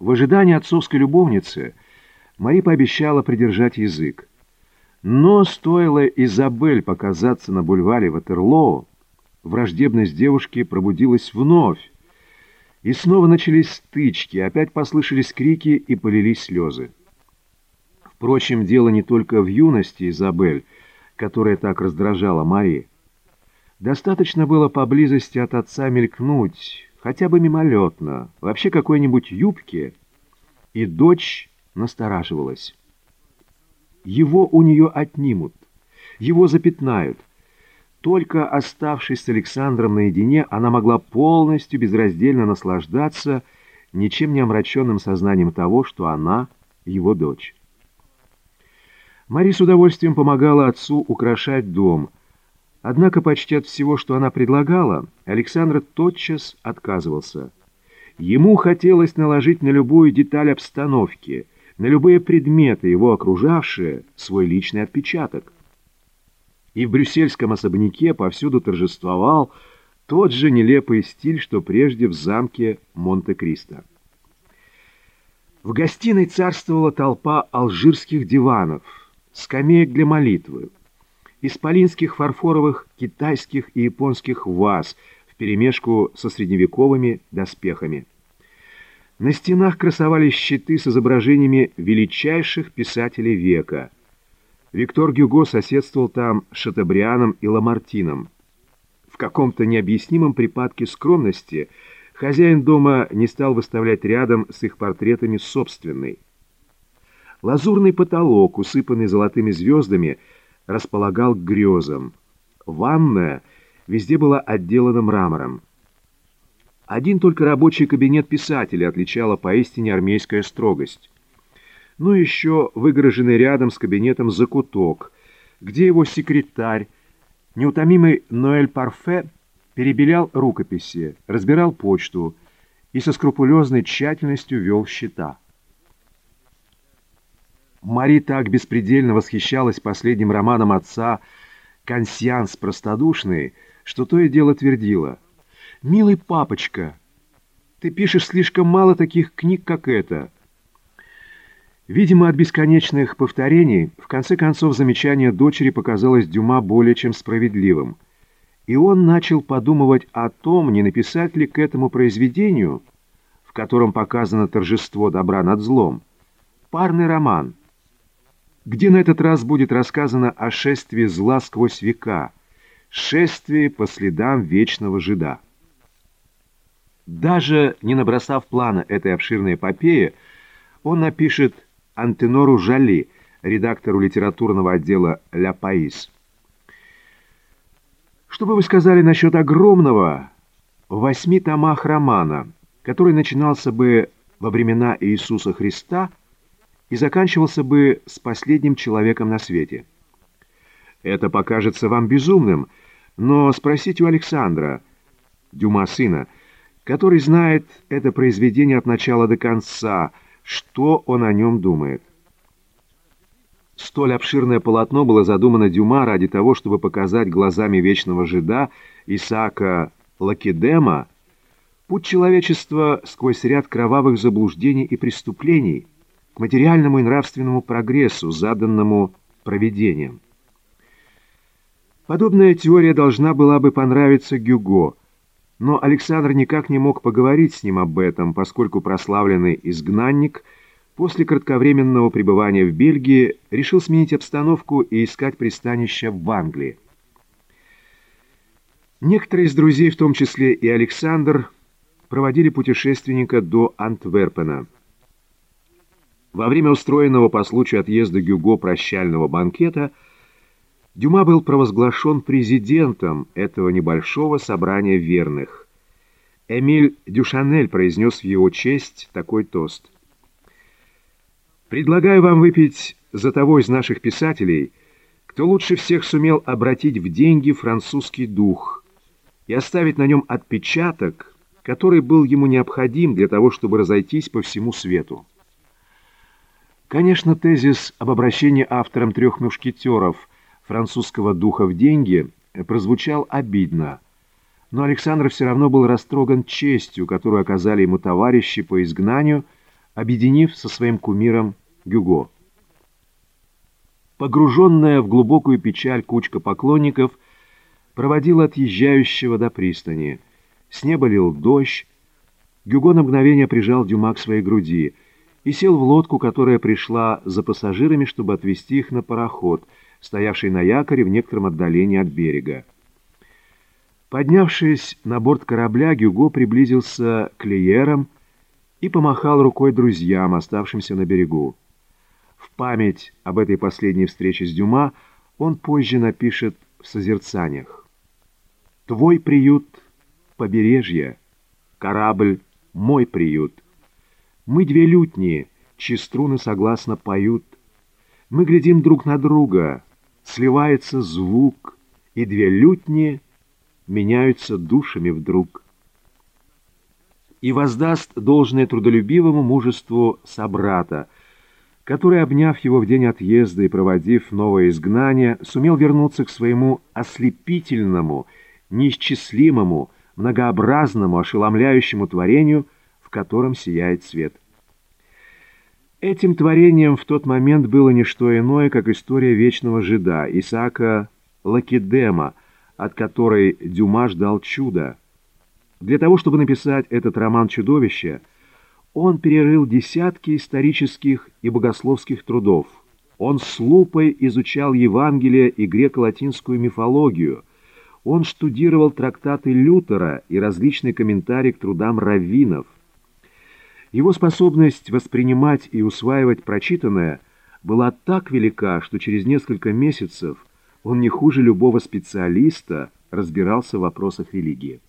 В ожидании отцовской любовницы Мари пообещала придержать язык. Но стоило Изабель показаться на бульваре Ватерлоу, враждебность девушки пробудилась вновь, и снова начались стычки, опять послышались крики и полились слезы. Впрочем, дело не только в юности Изабель, которая так раздражала Мари. Достаточно было поблизости от отца мелькнуть, хотя бы мимолетно, вообще какой-нибудь юбке, и дочь настораживалась. Его у нее отнимут, его запятнают. Только оставшись с Александром наедине, она могла полностью безраздельно наслаждаться ничем не омраченным сознанием того, что она его дочь. Мари с удовольствием помогала отцу украшать дом, однако почти от всего, что она предлагала, Александр тотчас отказывался. Ему хотелось наложить на любую деталь обстановки, на любые предметы, его окружавшие, свой личный отпечаток. И в брюссельском особняке повсюду торжествовал тот же нелепый стиль, что прежде в замке Монте-Кристо. В гостиной царствовала толпа алжирских диванов, скамеек для молитвы, исполинских фарфоровых китайских и японских ваз вперемешку со средневековыми доспехами. На стенах красовались щиты с изображениями величайших писателей века. Виктор Гюго соседствовал там с Шатабрианом и Ламартином. В каком-то необъяснимом припадке скромности хозяин дома не стал выставлять рядом с их портретами собственный. Лазурный потолок, усыпанный золотыми звездами, располагал к грезам. Ванная везде была отделана мрамором. Один только рабочий кабинет писателя отличала поистине армейская строгость. Ну еще выгороженный рядом с кабинетом закуток, где его секретарь, неутомимый Ноэль Парфе, перебелял рукописи, разбирал почту и со скрупулезной тщательностью вел счета. Мари так беспредельно восхищалась последним романом отца «Консьянс простодушный», что то и дело твердила – «Милый папочка, ты пишешь слишком мало таких книг, как эта». Видимо, от бесконечных повторений, в конце концов, замечание дочери показалось Дюма более чем справедливым. И он начал подумывать о том, не написать ли к этому произведению, в котором показано торжество добра над злом, парный роман, где на этот раз будет рассказано о шествии зла сквозь века, шествии по следам вечного жида. Даже не набросав плана этой обширной эпопеи, он напишет Антенору Жали, редактору литературного отдела «Ля Паис». Что бы вы сказали насчет огромного восьми томах романа, который начинался бы во времена Иисуса Христа и заканчивался бы с последним человеком на свете? Это покажется вам безумным, но спросите у Александра, Дюма сына, который знает это произведение от начала до конца, что он о нем думает. Столь обширное полотно было задумано Дюма ради того, чтобы показать глазами вечного жида Исаака Лакедема путь человечества сквозь ряд кровавых заблуждений и преступлений к материальному и нравственному прогрессу, заданному провидением. Подобная теория должна была бы понравиться Гюго – но Александр никак не мог поговорить с ним об этом, поскольку прославленный изгнанник после кратковременного пребывания в Бельгии решил сменить обстановку и искать пристанище в Англии. Некоторые из друзей, в том числе и Александр, проводили путешественника до Антверпена. Во время устроенного по случаю отъезда Гюго прощального банкета – Дюма был провозглашен президентом этого небольшого собрания верных. Эмиль Дюшанель произнес в его честь такой тост. «Предлагаю вам выпить за того из наших писателей, кто лучше всех сумел обратить в деньги французский дух и оставить на нем отпечаток, который был ему необходим для того, чтобы разойтись по всему свету». Конечно, тезис об обращении автором трех мушкетеров – французского духа в деньги прозвучал обидно, но Александр все равно был растроган честью, которую оказали ему товарищи по изгнанию, объединив со своим кумиром Гюго. Погруженная в глубокую печаль кучка поклонников проводила отъезжающего до пристани. С неба лил дождь. Гюго на мгновение прижал Дюма к своей груди и сел в лодку, которая пришла за пассажирами, чтобы отвезти их на пароход, стоявший на якоре в некотором отдалении от берега. Поднявшись на борт корабля, Гюго приблизился к Лиерам и помахал рукой друзьям, оставшимся на берегу. В память об этой последней встрече с Дюма он позже напишет в созерцаниях. «Твой приют — побережье, корабль — мой приют. Мы две лютни, чьи струны согласно поют. Мы глядим друг на друга, сливается звук, и две лютни меняются душами вдруг» и воздаст должное трудолюбивому мужеству собрата — который, обняв его в день отъезда и проводив новое изгнание, сумел вернуться к своему ослепительному, неисчислимому, многообразному, ошеломляющему творению, в котором сияет свет. Этим творением в тот момент было не что иное, как история вечного жида, Исаака Лакедема, от которой Дюма ждал чуда. Для того, чтобы написать этот роман «Чудовище», он перерыл десятки исторических и богословских трудов. Он с лупой изучал Евангелие и греко-латинскую мифологию. Он штудировал трактаты Лютера и различные комментарии к трудам раввинов. Его способность воспринимать и усваивать прочитанное была так велика, что через несколько месяцев он не хуже любого специалиста разбирался в вопросах религии.